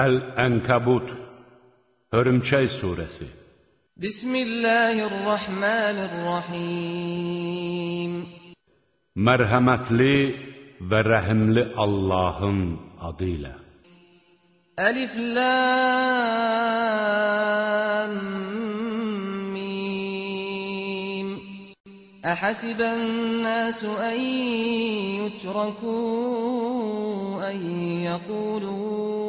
Əl-Ənkəbut Hörümçək surəsi Bismillahirrahmanirrahim Mərhəmətli və rəhimli Allahın adı ilə Əlif Lam Mim Əhəsibən nəsu ən yutrakû ən yəqulû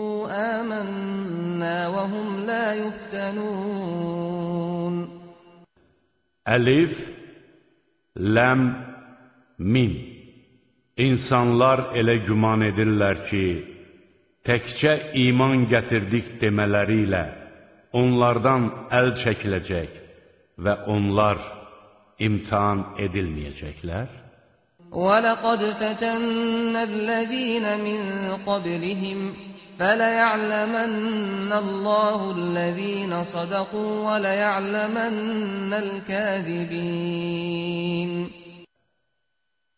آمنا وهم لا يفتنون Əlif, ləm, mim İnsanlar elə güman edirlər ki, təkcə iman gətirdik demələri ilə onlardan əl çəkiləcək və onlar imtihan edilməyəcəklər. وَلَقَدْ فَتَنَّا الَّذِينَ مِنْ قَبْلِهِمْ فَلَيَعْلَمَنَّ اللَّهُ الَّذِينَ صَدَقُوا وَلَيَعْلَمَنَّ الْكَاذِبِينَ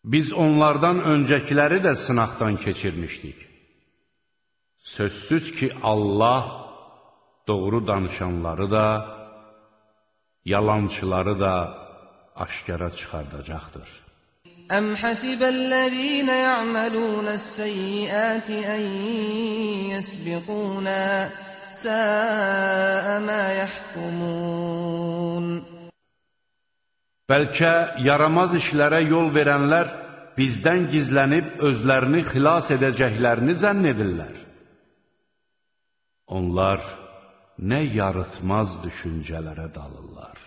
Biz onlardan öncəkiləri də sınaqdan keçirmişdik. Sözsüz ki, Allah doğru danışanları da, yalançıları da aşkara çıxardacaqdır. أم حسب الذين يعملون السيئات أن يسبقونا ساء ما يحكمون Bəlkə yaramaz işlərə yol verənlər bizdən gizlənib özlərini xilas edəcəklərini zənn edirlər. Onlar nə yarıtmaz düşüncələrə dalırlar.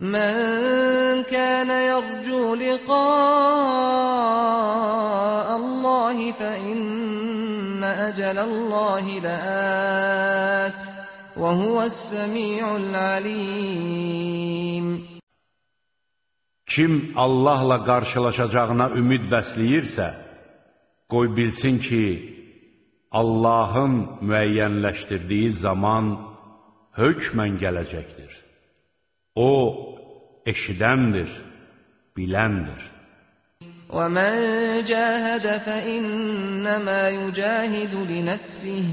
من كان يرجو لقاء الله فإن أجل الله لآت وهو السميع العليم Kim Allahla qarşılaşacağına ümid bəsləyirsə, qoy bilsin ki, Allahın müəyyənləşdirdiyi zaman hökmən gələcəkdir. O, eşidəndir, biləndir. وَمَنْ جَاهَدَ فَإِنَّمَا يُجَاهِدُ لِنَفْسِهِ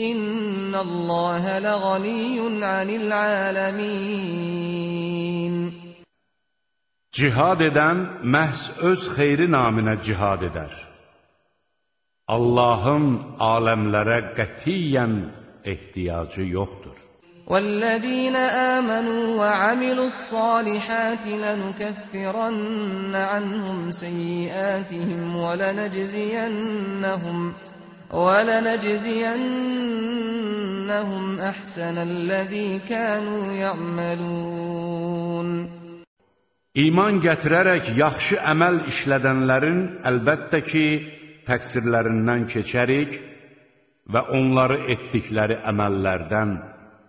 إِنَّ اللَّهَ لَغَنِيٌّ عَنِ الْعَالَمِينَ Cihad edən məhz öz xeyri naminə cihad edər. Allahın aləmlərə qətiyyən ehtiyacı yoxdur. والذين آمنوا وعملوا الصالحات لنكفرن عنهم سيئاتهم ولنجزينهم ولنجزينهم أحسن الذي كانوا يعملون İman gətirərək yaxşı əməl işlədənlərin əlbəttə ki, təqsirlərindən keçərik və onları etdikləri əməllərdən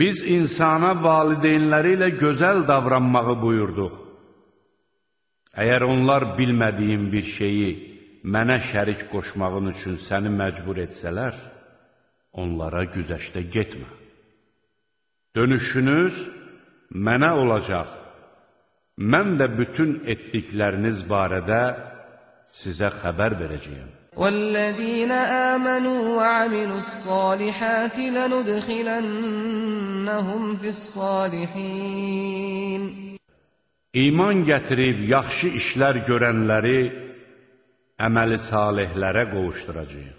Biz insana valideynləri ilə gözəl davranmağı buyurduq. Əgər onlar bilmədiyin bir şeyi mənə şərik qoşmağın üçün səni məcbur etsələr, onlara güzəşdə getmə. Dönüşünüz mənə olacaq. Mən də bütün etdikləriniz barədə sizə xəbər verəcəyəm. والذين آمنوا وعملوا الصالحات لندخلنهم في الصالحين İman gətirib yaxşı işlər görənləri əməli salihlərə qovuşduracağıq.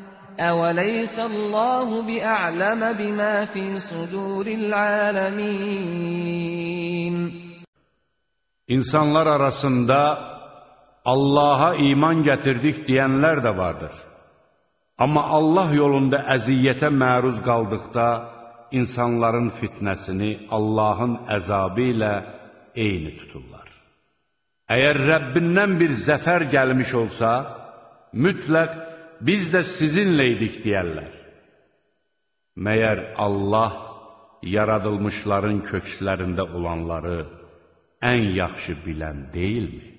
أوليس الله بأعلم بما في صدور العالمين İnsanlar arasında Allaha iman gətirdik deyənlər də vardır. Amma Allah yolunda əziyyətə məruz qaldıqda, insanların fitnəsini Allahın əzabı ilə eyni tuturlar. Əgər Rəbbindən bir zəfər gəlmiş olsa, mütləq biz də sizinlə idik deyərlər. Məyər Allah yaradılmışların kökslərində olanları ən yaxşı bilən deyilmi?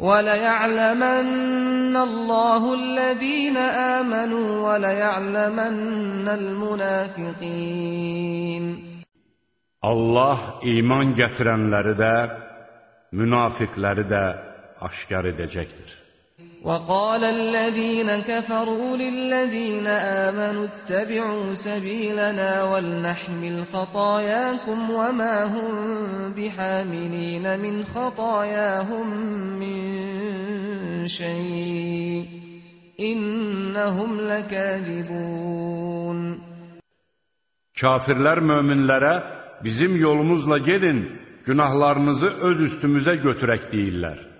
وَلَيَعْلَمَنَّ اللَّهُ الَّذِينَ آمَنُوا وَلَيَعْلَمَنَّ الْمُنَافِقِينَ Allah iman gətirənləri də, münafiqləri də aşkar edəcəkdir. وقال الذين كفروا للذين آمنوا اتبعوا سبيلنا ولنحمل خطاياكم وما هم بحاملين من خطاياهم من شيء إنهم لكاذبون Kafirlər möminlərə bizim yolumuzla gedin, günahlarınızı öz üstümüzə götürək deyirlər.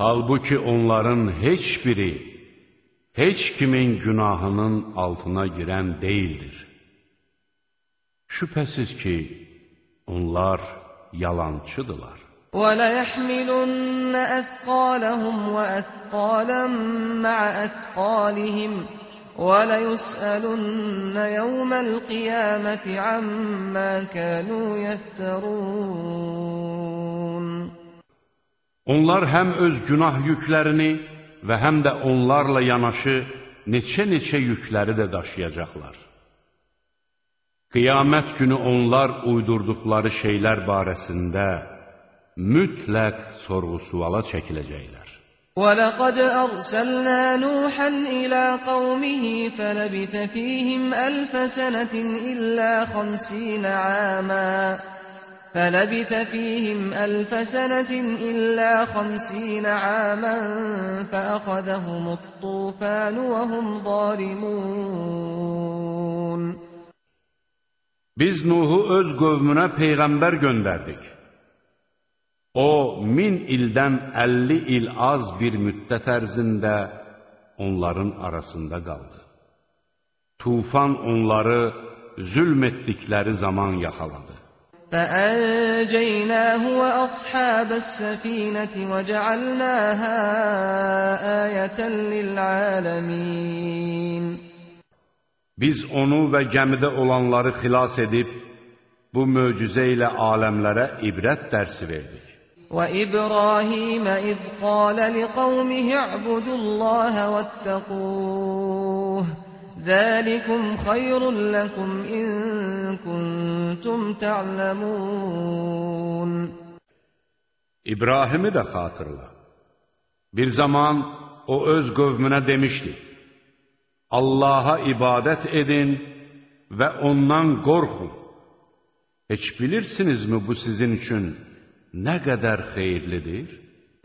Halbuki onların heç biri, heç kimin günahının altına girən deyildir. Şübhəsiz ki, onlar yalancıdırlar. وَلَيَحْمِلُنَّ أَثْقَالَهُمْ وَأَثْقَالًا مَعَ أَثْقَالِهِمْ وَلَيُسْأَلُنَّ يَوْمَ الْقِيَامَةِ عَمَّا كَانُوا يَفْتَرُونَ Onlar həm öz günah yüklərini və həm də onlarla yanaşı neçə-neçə yükləri də daşıyacaqlar. Qiyamət günü onlar uydurduqları şeylər barəsində mütləq sorğu-suala çəkiləcəklər. وَلَقَدْ أَرْسَلْنَا نُوحًا إِلَى قَوْمِهِ فَلَبِثَ فِيهِمْ أَلْفَ سَنَةٍ إِلَّا خَمْسِينَ عَامًا فلبث فيهم ألف سنة إلا خمسين عاما فأخذهم الطوفان وهم ظالمون Biz Nuhu öz qövmünə Peyğəmbər göndərdik. O, min ildən 50 il az bir müddət ərzində onların arasında qaldı. Tufan onları zülm etdikləri zaman yaxaladı. فأنجيناه وأصحاب السفينة وجعلناها آية للعالمين Biz onu və gəmidə olanları xilas edib, bu möcüzə ilə aləmlərə ibrət dərsi verdik. وإبراهيم إذ قال لقومه اعبدوا الله واتقوه ذلكم خير لكم إن كنتم تعلمون İbrahimi də xatırla. Bir zaman o öz qövmünə demişdi, Allaha ibadət edin və ondan qorxun. Heç bilirsinizmi bu sizin üçün nə qədər xeyirlidir?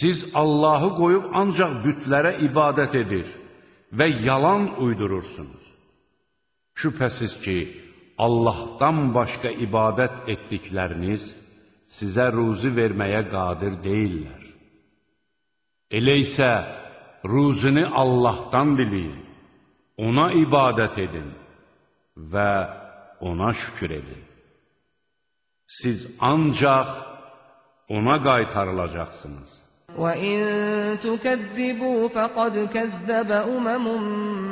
Siz Allahı qoyub ancaq bütlərə ibadət edir və yalan uydurursunuz. Şübhəsiz ki, Allahdan başqa ibadət etdikləriniz sizə ruzi verməyə qadir deyillər. Elə isə ruzini Allahdan biliyin, ona ibadət edin və ona şükür edin. Siz ancaq ona qaytarılacaqsınız. وَإِن تُكَذِّبُوا فَقَدْ كَذَّبَ أُمَمٌ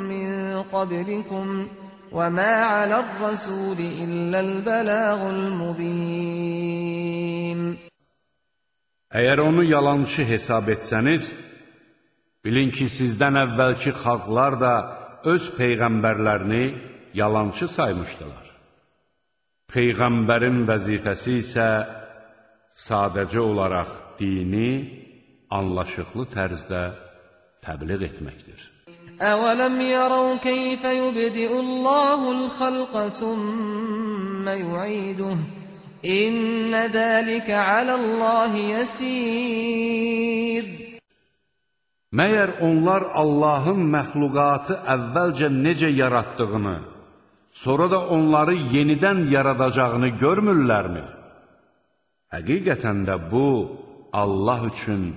مِّن قَبْلِكُمْ وَمَا عَلَى الرَّسُولِ إِلَّا الْبَلَاغُ الْمُبِينُ Əgər onu yalançı hesab etsəniz, bilin ki, sizdən əvvəlki xalqlar da öz peyğəmbərlərini yalançı saymışdılar. Peyğəmbərin vəzifəsi isə sadəcə olaraq dini anlaşıqlı tərzdə təbliğ etməkdir. أولم يروا كيف يبدئ الله الخلق ثم يعيده إن ذلك على الله يسير Məyər onlar Allahın məxluqatı əvvəlcə necə yaratdığını, sonra da onları yenidən yaradacağını görmürlərmi? Həqiqətən də bu, Allah üçün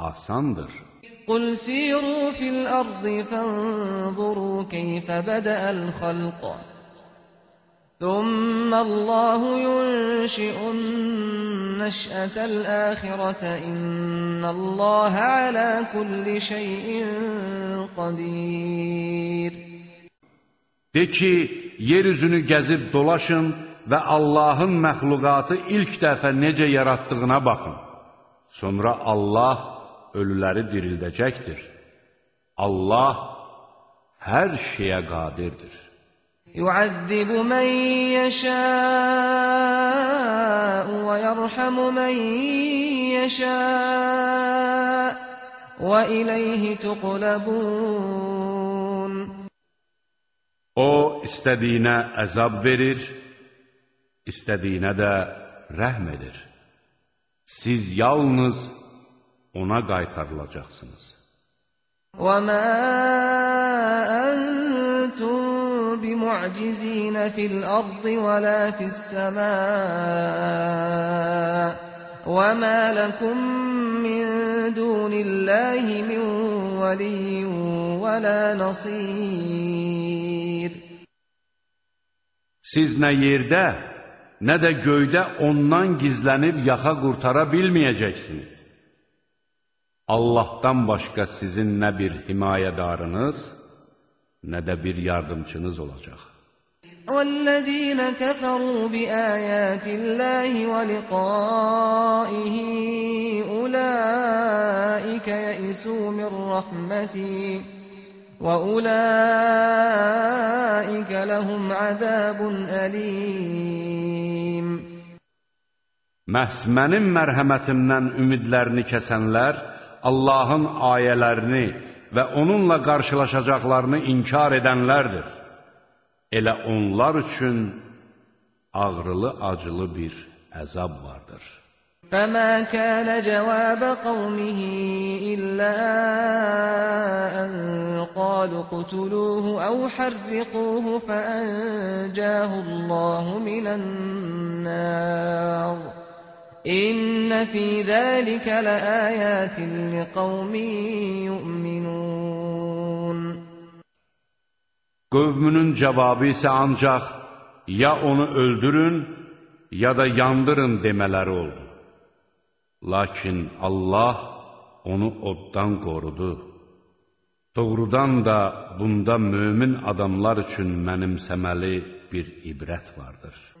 asandır. قل سيروا في الأرض فانظروا كيف بدأ الخلق ثم الله ينشئ النشأة الآخرة إن الله على كل شيء قدير De ki, yer üzünü gəzib dolaşın və Allahın məxluqatı ilk dəfə necə yaratdığına baxın. Sonra Allah ölüləri dirildəcəkdir. Allah hər şeyə qadirdir. Yu'azzibu men yasha'u və yerhamu men yasha'u və ilayhi tuqlabun O istədiyinə əzab verir, istədiyinə də rəhm edir. Siz yalnız ona qaytarılacaqsınız. وما أنتم بمعجزين في الأرض ولا في السماء وما لكم من دون الله من ولي ولا نصير Siz nə yerdə, nə də göydə ondan gizlənib yaxa qurtara bilməyəcəksiniz. Allahdan başqa sizin nə bir himayədarınız, nə də bir yardımçınız olacaq. والذين كفروا بآيات الله ولقائه أولئك يئسوا من رحمتي وأولئك لهم عذاب أليم Məhz mənim mərhəmətimdən ümidlərini kəsənlər, Allahın ayələrini və onunla qarşılaşacaqlarını inkar edənlərdir. Elə onlar üçün ağrılı-acılı bir əzab vardır. فما كان جواب قومه إلا أن قالوا اقتلوه أو حرقوه فأنجاه الله من النار İnne fi zalika laayatin liqaumin yu'minun Qövmünün cavabı isə ancaq ya onu öldürün ya da yandırın demələri oldu. Lakin Allah onu oddan qorudu. Doğrudan da bunda mömin adamlar üçün mənimsəməli bir ibrət vardır.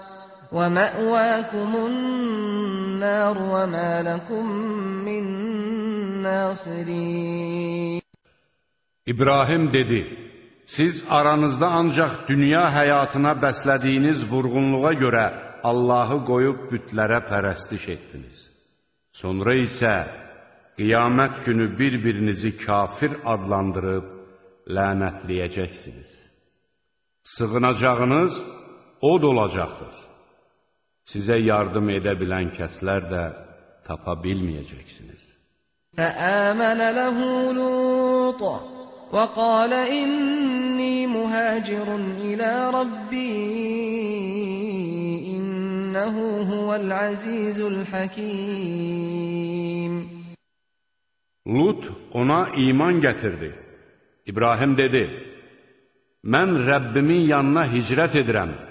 ومأواكم النار وما لكم من ناصرين İbrahim dedi, siz aranızda ancaq dünya həyatına bəslədiyiniz vurğunluğa görə Allahı qoyub bütlərə pərəstiş etdiniz. Sonra isə qiyamət günü bir-birinizi kafir adlandırıb lənətləyəcəksiniz. Sığınacağınız od olacaqdır. Sizə yardım edə bilən kəslər də tapa bilməyəcəksiniz. Fəəmənə ləhu lutə və qalə inni mühəcirun ilə Rabbi innəhu huvəl əzizul həkim. Lut ona iman gətirdi. İbrahim dedi, mən Rəbbimin yanına hicrət edirəm.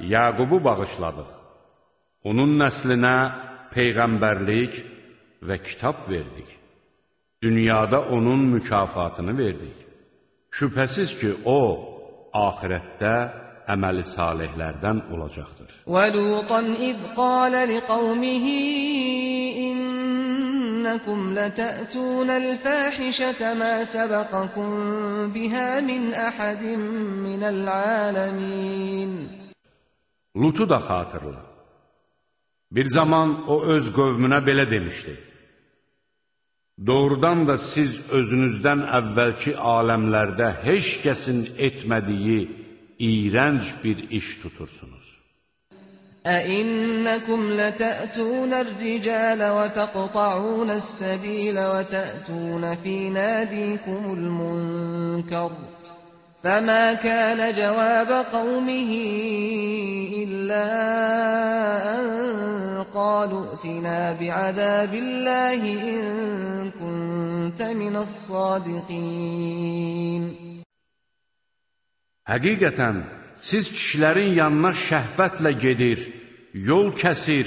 Yaqubu bağışladıq. Onun nəslinə peyğəmbərlik və kitab verdik. Dünyada onun mükafatını verdik. Şübhəsiz ki, o, ahirətdə əməli salihlərdən olacaqdır. ولوطا إذ قال لقومه إنكم لتأتون الفاحشة ما سبقكم بها من أحد من العالمين Lutu da xatırla. Bir zaman o öz qövmünə belə demişdi. Doğrudan da siz özünüzdən əvvəlki aləmlərdə heç kəsin etmədiyi iyrənc bir iş tutursunuz. أئنكم لتأتون الرجال وتقطعون السبيل وتأتون في ناديكم المنكر فما كان جواب قومه إلا أن قالوا ائتنا بعذاب الله إن كنت من الصادقين Həqiqətən, siz kişilərin yanına şəhvətlə gedir, yol kəsir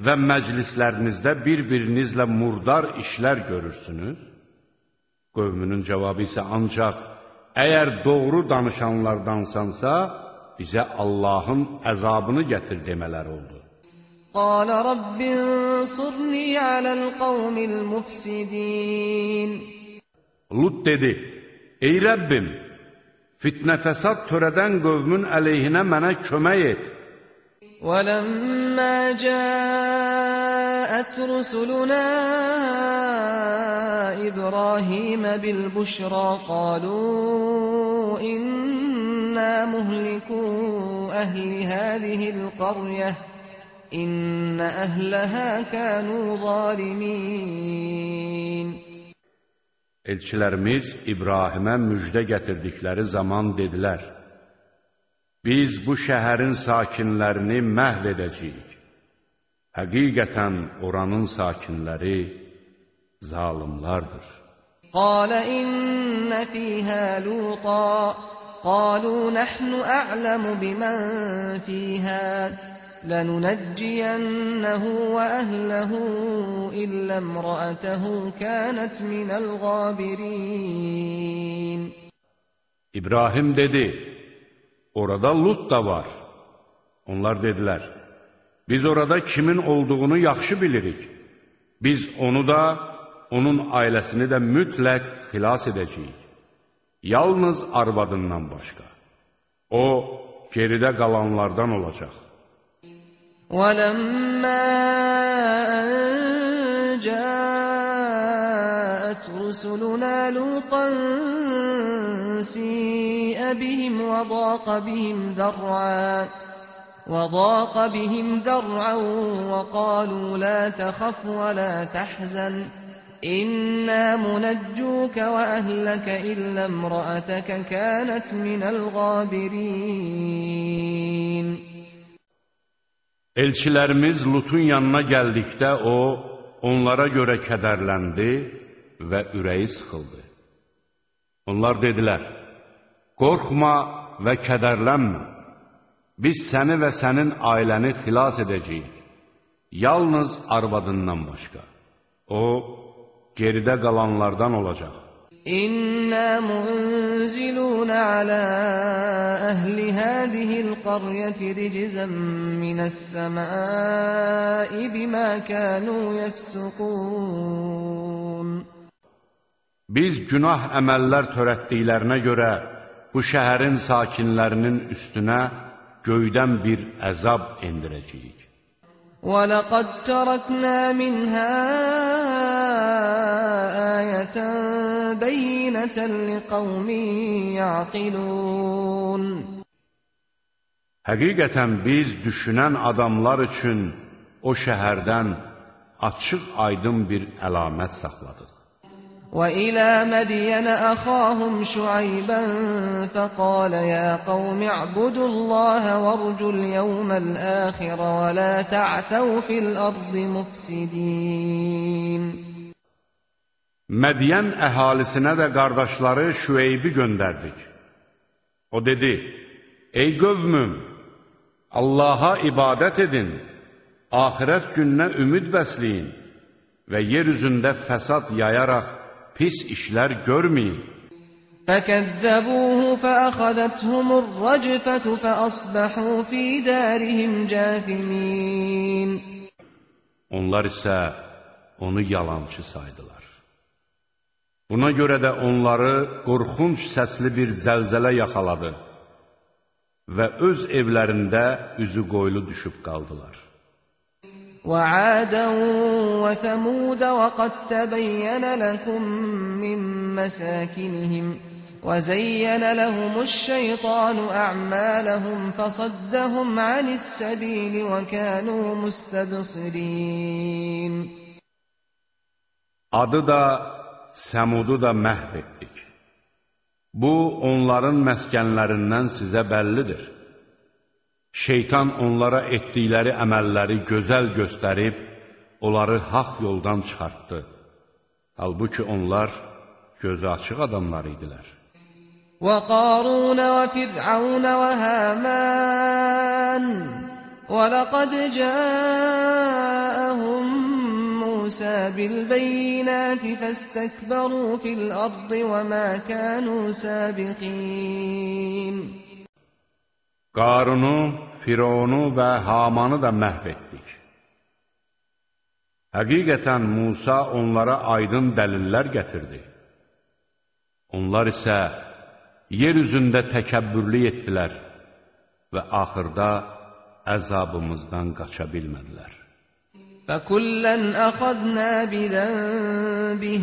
və məclislərinizdə bir-birinizlə murdar işlər görürsünüz? Qövmünün cavabı isə ancaq, əgər doğru danışanlardansansa, bizə Allahın əzabını gətir demələr oldu. قال رب انصرني على القوم المفسدين Lut dedi, ey Rəbbim, fitnə fəsad törədən qövmün əleyhinə mənə kömək et. ولما جاءت رسلنا إبراهيم بالبشرى قالوا إنا مهلكو أهل هذه القرية إن أهلها كانوا ظالمين Elçilərimiz İbrahimə müjdə gətirdikləri zaman dedilər, Biz bu şəhərin sakinlərini məhv edəcəyik. Həqiqətən oranın sakinləri zalimlardır. Qalə innə fīhə lūtā, qalū nəhnu ə'ləmu bimən fīhə, lənunəcciyənnəhu və əhləhu illə mrəətəhu kənət minəl qabirin. İbrahim dedi, orada Lut da var. Onlar dedilər, biz orada kimin olduğunu yaxşı bilirik. Biz onu da, onun ailəsini də mütləq xilas edəcəyik. Yalnız arvadından başqa. O, geridə qalanlardan olacaq. ولما أن جاءت رسلنا لوطا سيء بهم وضاق بهم ذرعا وضاق بهم ذرعا وقالوا لا تخف ولا تحزن إنا منجوك وأهلك إلا امرأتك كانت من الغابرين Elçilərimiz Lutun yanına gəldikdə o, onlara görə kədərləndi və ürəyi sıxıldı. Onlar dedilər, qorxma və kədərlənmə, biz səni və sənin ailəni xilas edəcəyik, yalnız arvadından başqa. O, geridə qalanlardan olacaq. İnna munzilun ala ahli hadihil qaryati rijzan minas samai bima kanu yefsukun Biz günah əməllər törətdiklərinə görə bu şəhərin sakinlərinin üstünə göydən bir əzab endirəcəyik. ولقد تركنا منها آية بينة لقوم يعقلون Həqiqətən biz düşünən adamlar üçün o şəhərdən açıq aydın bir əlamət saxladıq. وإلى مدين أخاهم شعيبا فقال يا قوم اعبدوا الله وارجوا اليوم الآخر ولا تعثوا في الأرض مفسدين Mədiyən əhalisinə də qardaşları Şüeybi göndərdik. O dedi, Ey qövmüm, Allaha ibadət edin, axirət gününə ümid bəsləyin və yer üzündə fəsad yayaraq pis işlər görməyin. فكذبوه فأخذتهم الرجفة فأصبحوا في دارهم جاثمين Onlar isə onu yalançı saydılar. Buna görə də onları qorxunc səsli bir zəlzələ yaxaladı və öz evlərində üzü qoylu düşüb qaldılar. وعادا وثمود وقد تبين لكم من مساكنهم وزين لهم الشيطان أعمالهم فصدهم عن السبيل وكانوا مستبصرين Adı da, Səmudu da məhv etdik. Bu, onların məskənlərindən sizə bəllidir. Şeytan onlara etdikləri əməlləri gözəl göstərib, onları haq yoldan çıxartdı. Halbuki onlar gözü açıq adamlar idilər. وقارون وفرعون وهامان ولقد جاءهم موسى بالبينات فاستكبروا في الأرض وما كانوا سابقين Qarunu, Fironu və Hamanı da məhv etdik. Həqiqətən Musa onlara aydın dəlillər gətirdi. Onlar isə yer üzündə təkəbbürlü etdilər və axırda əzabımızdan qaça bilmədilər. فكلا أخذنا بذنبه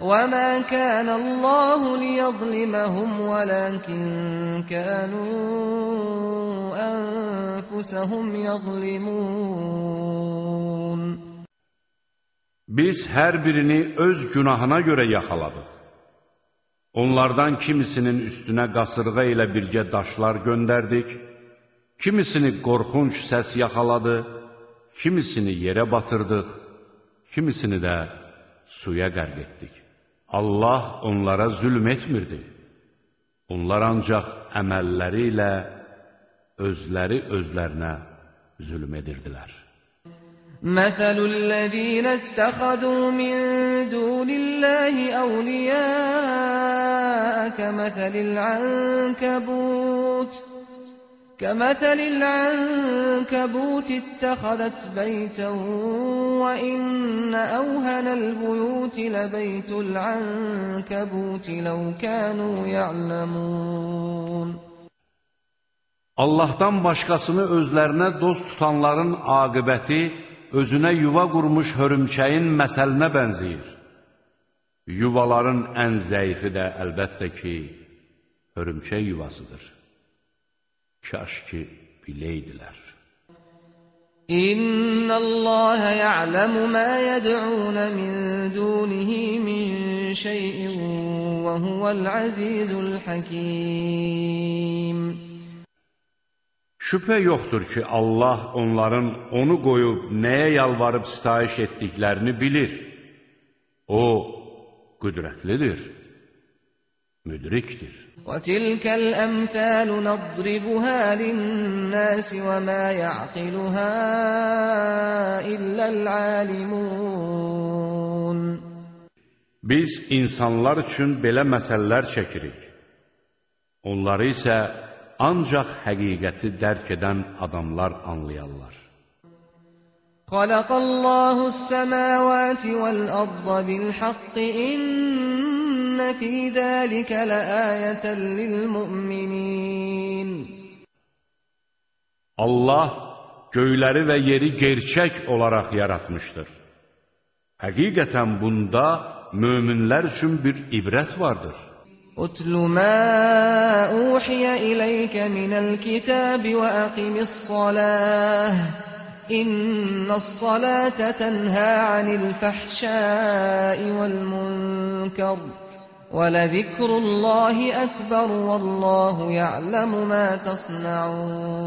وما كان الله ليظلمهم ولكن كانوا أنفسهم يظلمون Biz hər birini öz günahına görə yaxaladıq. Onlardan kimisinin üstünə qasırğa ilə birgə daşlar göndərdik, kimisini qorxunc səs yaxaladı, kimisini yerə batırdıq, kimisini də suya qərq etdik. Allah onlara zülm etmirdi. Onlar ancaq əməlləri ilə özləri özlərinə zülm edirdilər. Məsəlul-ləzīnə ittəxədu min dunillahi əvliyə kəməsəlil-ənkəbut كمثل العنكبوت كمثل العنكبوت اتخذت بيتا وإن أوهن البيوت لبيت العنكبوت لو كانوا يعلمون Allahdan başqasını özlərinə dost tutanların aqibəti özünə yuva qurmuş hörümçəyin məsəlinə bənzəyir. Yuvaların ən zəifi də əlbəttə ki, hörümçək yuvasıdır. Kaş ki biləydilər. İnna Allah ya'lamu ma yad'un min dunihi min şey'in ve huvel azizul hakim. Şübhə yoxdur ki, Allah onların onu qoyub nəyə yalvarıb sitayiş etdiklərini bilir. O qüdrətlidir müdrikdir. وتلك الأمثال نضربها للناس وما يعقلها إلا العالمون Biz insanlar üçün belə məsələlər çəkirik. Onları isə ancaq həqiqəti dərk edən adamlar anlayarlar. خلق الله السماوات والأرض بالحق إن Allah göyləri və yeri gerçək olaraq yaratmışdır. Həqiqətən bunda möminlər üçün bir ibrət vardır. Utlu ma uhiya ilayka minal kitabi wa aqimis salah innas salata tanha anil fahsha'i wal munkar ولذكر الله أكبر والله يعلم ما تصنعون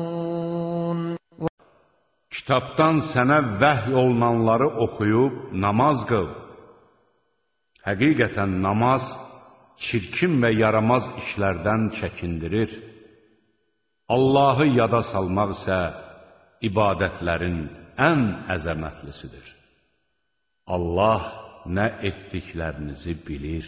Kitabdan sənə vəhy olunanları oxuyub namaz qıl. Həqiqətən namaz çirkin və yaramaz işlərdən çəkindirir. Allahı yada salmaq isə ibadətlərin ən əzəmətlisidir. Allah nə etdiklərinizi bilir.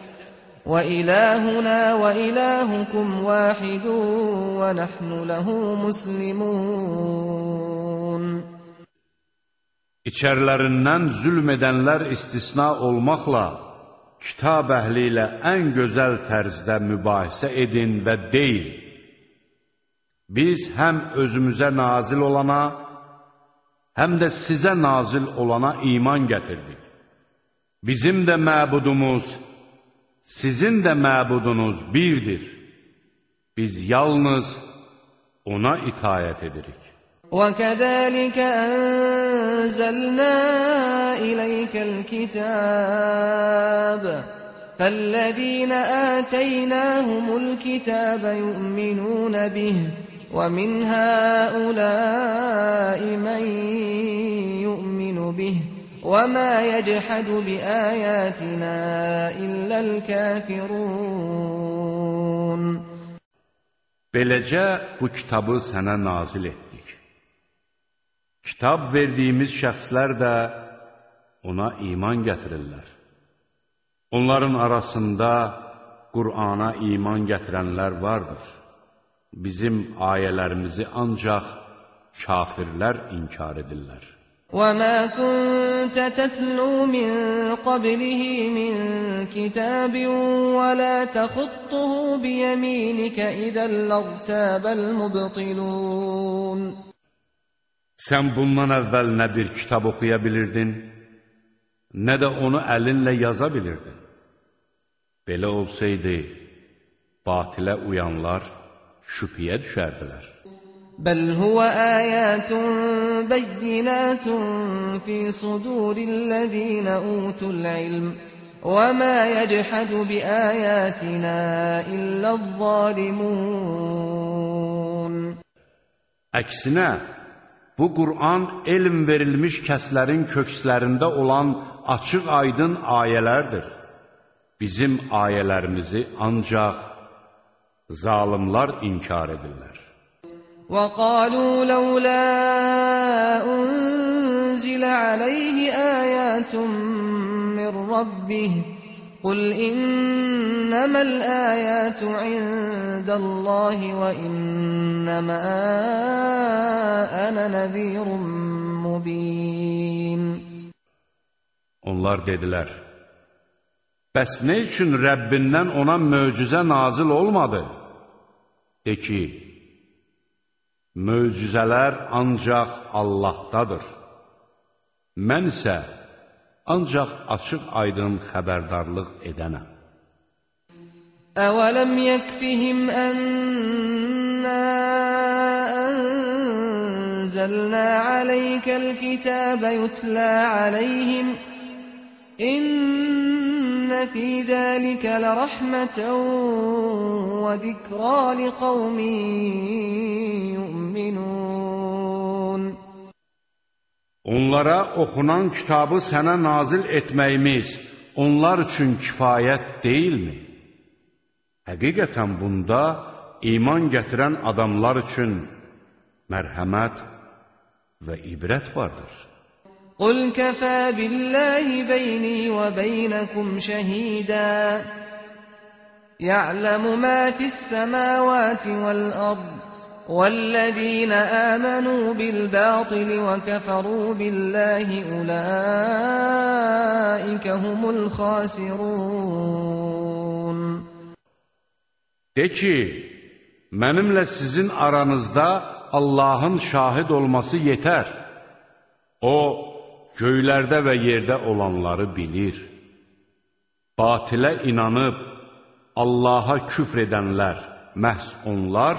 وإلهنا وإلهكم واحد ونحن له مسلمون İçərlərindən zülm edənlər istisna olmaqla, kitab əhli ilə ən gözəl tərzdə mübahisə edin və deyin, biz həm özümüzə nazil olana, həm də sizə nazil olana iman gətirdik. Bizim də məbudumuz, sizin də məbudunuz birdir. Biz yalnız ona itayət edirik. وكذلك أنزلنا إليك الكتاب فالذين آتيناهم الكتاب يؤمنون به ومن هؤلاء وما يجحد بآياتنا إلا الكافرون Beləcə bu kitabı sənə nazil etdik. Kitab verdiyimiz şəxslər də ona iman gətirirlər. Onların arasında Qur'ana iman gətirənlər vardır. Bizim ayələrimizi ancaq kafirlər inkar edirlər. وما كنت تتلو من قبله من كتاب ولا تخطه بيمينك إذا لارتاب المبطلون Sən bundan əvvəl nə bir kitab oxuya bilirdin, nə də onu əlinlə yaza bilirdin. Belə olsaydı, batilə uyanlar şübhəyə düşərdilər. بل هو آيات بينات في صدور الذين أوتوا العلم وما يجحد بآياتنا إلا الظالمون Əksinə, bu Qur'an elm verilmiş kəslərin kökslərində olan açıq-aydın ayələrdir. Bizim ayələrimizi ancaq zalimlar inkar edirlər. وقالوا لولا أنزل عليه آيات من ربه قل إنما الآيات عند الله وإنما أنا نذير مبين Onlar dedilər, bəs nə üçün Rəbbindən ona möcüzə nazil olmadı? De ki, möcüzələr ancaq Allahdadır. Mən isə ancaq açıq aydın xəbərdarlıq edənəm. أولم يكفهم أنا أنزلنا عليك الكتاب يتلى عليهم إن في ذلك لرحمة وذكرى لقوم Onlara oxunan kitabı sənə nazil etməyimiz onlar üçün kifayət deyilmi? Həqiqətən bunda iman gətirən adamlar üçün mərhəmət və ibrət vardır. Qul kəfə billahi beyni və beynəkum şəhidə Ya'ləmu mə fissəməvəti vəl-ərd والذين آمنوا بالباطل وكفروا بالله أولئك هم الخاسرون De ki, mənimlə sizin aranızda Allahın şahid olması yetər. O, göylərdə və yerdə olanları bilir. Batilə inanıb, Allaha küfr edənlər, məhz onlar,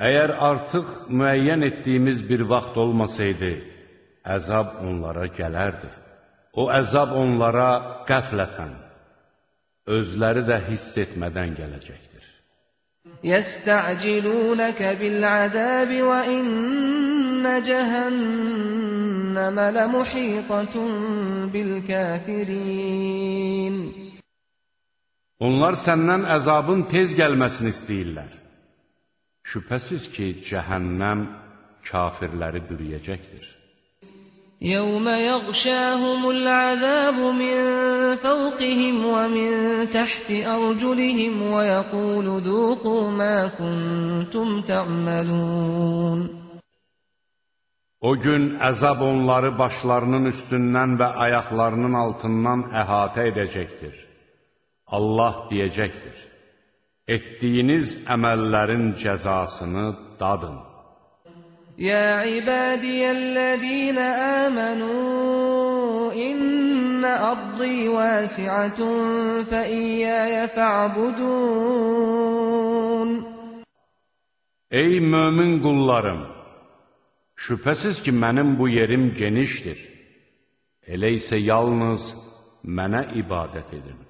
Əgər artıq müəyyən etdiyimiz bir vaxt olmasaydı, əzab onlara gələrdi. O əzab onlara qəflətən, özləri də hiss etmədən gələcəkdir. Yəstəcilunəkə bil-əzəbi və innə cəhənnəmə ləmuhiqatun bil-kəfirin. Onlar səndən əzabın tez gəlməsini istəyirlər. Şübhəsiz ki, cəhənnəm kafirləri bürüyəcəkdir. Yəvmə yəğşəhumul əzəbu min fəvqihim və min təhti ərculihim və yəqulu duqu mə kuntum tə'məlun. O gün əzab onları başlarının üstündən və ayaqlarının altından əhatə edəcəkdir. Allah deyəcəkdir. etdiyiniz əməllərin cəzasını dadın. Ya ibadiyellezina amanu inna ardi wasi'atun fa iyaya Ey mömin qullarım şübhəsiz ki mənim bu yerim genişdir. Elə isə yalnız mənə ibadət edin.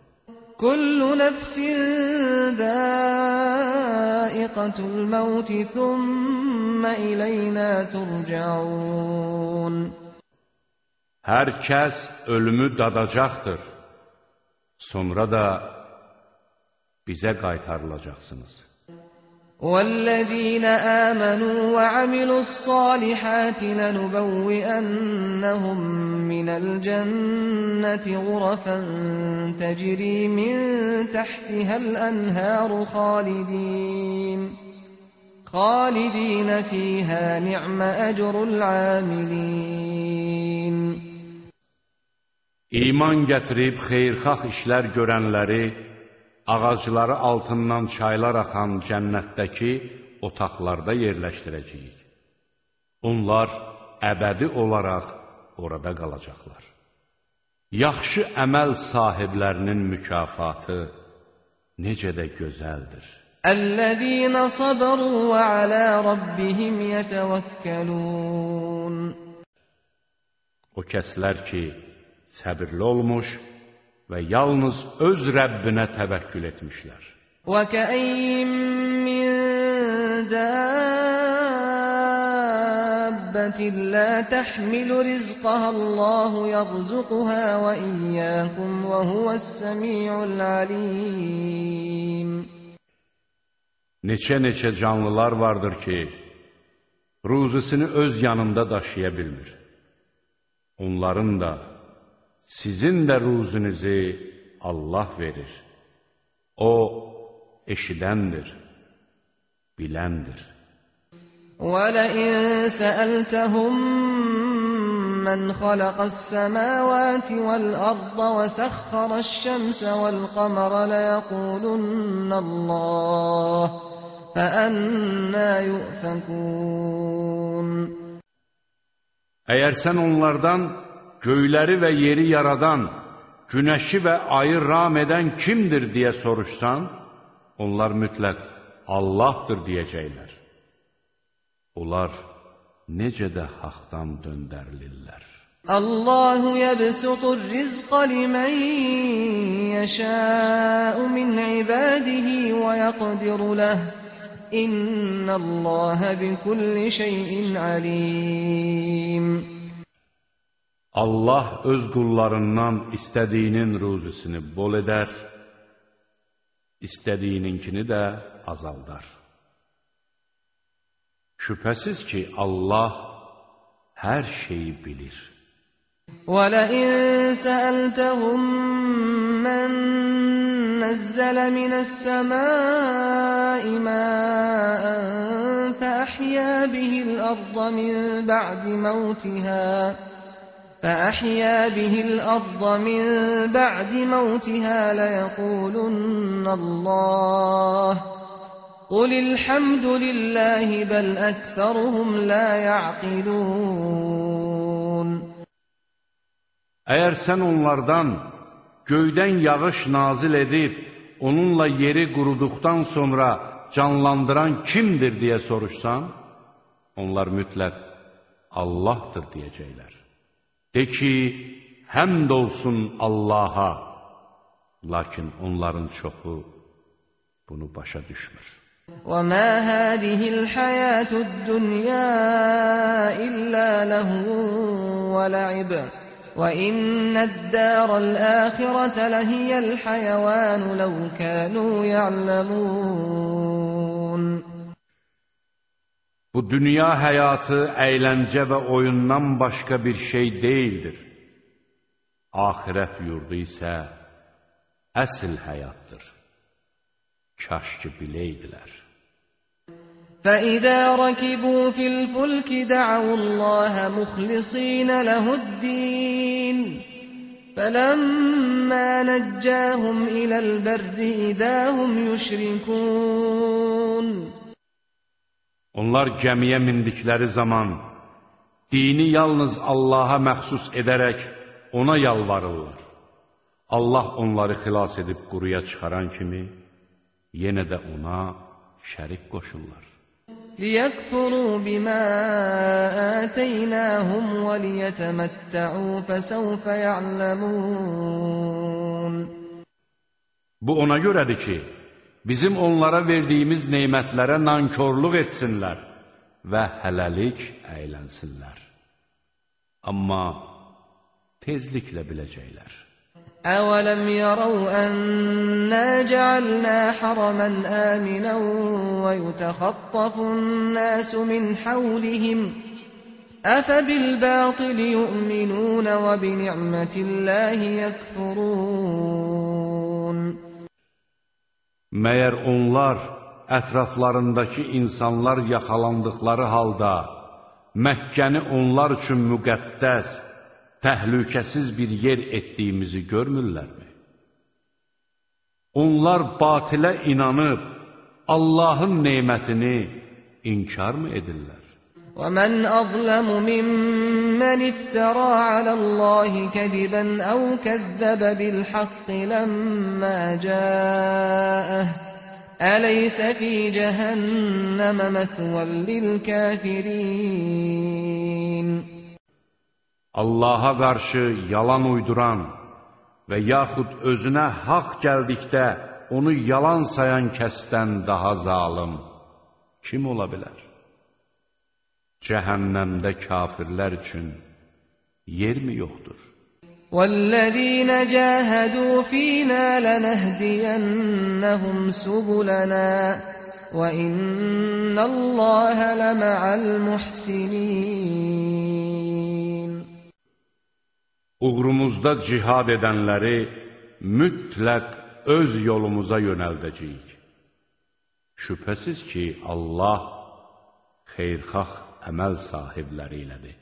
Kullu nefsin zâikatul mevti thumme ileynâ turcaun. Hər kəs ölümü dadacaqdır. Sonra da bizə qaytarılacaqsınız. والذين آمنوا وعملوا الصالحات لنبوئنهم من الجنة غرفا تجري من تحتها الأنهار خالدين خالدين فيها نعم أجر العاملين. İman gətirib xeyirxax işlər görənləri ağacları altından çaylar axan cənnətdəki otaqlarda yerləşdirəcəyik. Onlar əbədi olaraq orada qalacaqlar. Yaxşı əməl sahiblərinin mükafatı necə də gözəldir. Əl-ləzīnə səbəru və alə rabbihim yətəvəkkəlun O kəslər ki, səbirli olmuş, və yalnız öz Rəbbinə təvəkkül etmişlər. وكأين من دابة لا تحمل رزقها الله يرزقها وإياكم وهو السميع العليم Neçə-neçə canlılar vardır ki, ruzisini öz yanında daşıya bilmir. Onların da, sizin də ruzinizi Allah verir. O, eşidəndir, biləndir. ولئن سألتهم من خلق السماوات والأرض وسخر الشمس والقمر ليقولن الله فأنا يؤفكون Əgər sən onlardan göyləri və yeri yaradan, günəşi və ayı ram edən kimdir deyə soruşsan, onlar mütləq Allahdır deyəcəklər. Onlar necə də haqdan döndərilirlər. Allahu yebsutur rizqa limen yeşâ'u min ibadihi ve yaqdiru leh. İnnallaha bi kulli şeyin alim. Allah öz qullarından istədiyinin ruzisini bol edər, istədiyininkini də azaldar. Şübhəsiz ki, Allah hər şeyi bilir. وَلَئِن سَأَلْتَهُم مَّن نَّزَّلَ مِنَ السَّمَاءِ مَاءً فَأَحْيَا بِهِ الْأَرْضَ مِن بَعْدِ مَوْتِهَا فأحيا به الأرض من بعد موتها ليقولن الله قل الحمد لله بل أكثرهم لا يعقلون Əgər sən onlardan göydən yağış nazil edib, onunla yeri quruduqdan sonra canlandıran kimdir deyə soruşsan, onlar mütləq Allahdır deyəcəklər. De ki, həmd olsun Allaha, lakin onların çoxu bunu başa düşmür. وما هذه الحياة الدنيا إلا لهو ولعب وإن الدار الآخرة لهي الحيوان لو كانوا يعلمون Bu dünya həyatı əyləncə və oyundan başqa bir şey deyildir. Ahirət yurdu isə əsl həyatdır. Kaş ki biləydilər. فإذا ركبوا في الفلك دعوا الله مخلصين له الدين فلما نجاهم إلى البر إذا هم يشركون Onlar gəmiyə mindikləri zaman dini yalnız Allaha məxsus edərək ona yalvarırlar. Allah onları xilas edib quruya çıxaran kimi yenə də ona şərik qoşurlar. ليكفروا بما آتيناهم وليتمتعوا فسوف يعلمون Bu ona görədir ki, bizim onlara verdiyimiz neymətlərə nankorluq etsinlər və hələlik əylənsinlər. Amma tezliklə biləcəklər. أولم يروا أنا جعلنا حرما آمنا ويتخطف الناس من حولهم أفبالباطل يؤمنون وبنعمة الله يكفرون Məyər onlar ətraflarındakı insanlar yaxalandıqları halda Məkkəni onlar üçün müqəddəs, təhlükəsiz bir yer etdiyimizi görmürlərmi? Onlar batilə inanıb Allahın neymətini inkar mı edirlər? ومن أظلم ممن افترى على الله كذبا أو كذب بالحق لما جاءه أليس في جهنم مثوى للكافرين Allaha qarşı yalan uyduran və yaxud özünə haqq gəldikdə onu yalan sayan kəsdən daha zalım kim ola bilər? Cəhənnəmdə kafirlər üçün yermi yoxdur? والذين جاهدوا فينا لنهدينهم سبلنا وإن الله لمع المحسنين Uğrumuzda cihad edənləri mütləq öz yolumuza yönəldəcəyik. Şübhəsiz ki, Allah xeyrxax əməl sahibləri ilədir.